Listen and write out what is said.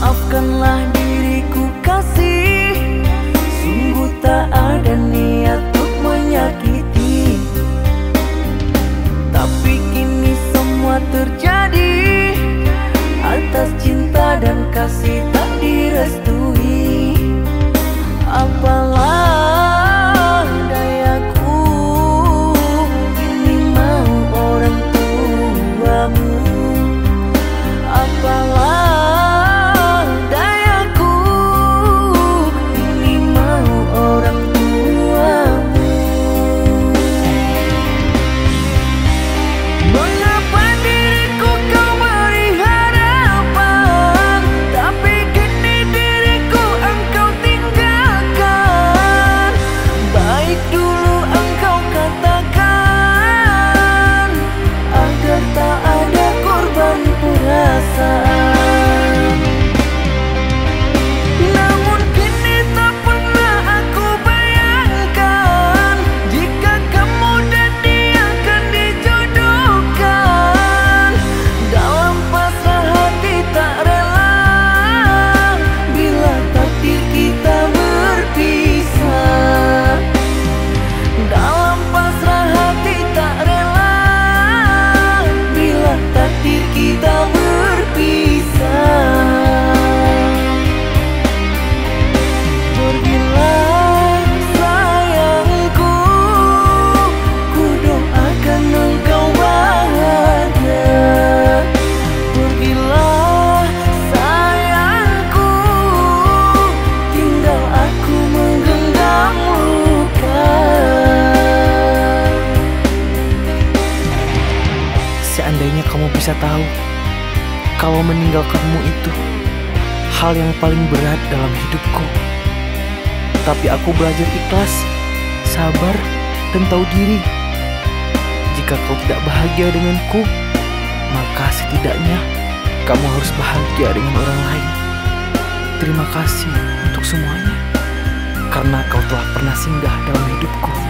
Maafkanlah bisa tahu kalau meninggalkanmu itu hal yang paling berat dalam hidupku. Tapi aku belajar ikhlas, sabar, dan tahu diri. Jika kau tidak bahagia denganku, maka setidaknya kamu harus bahagia dengan orang lain. Terima kasih untuk semuanya, karena kau telah pernah singgah dalam hidupku.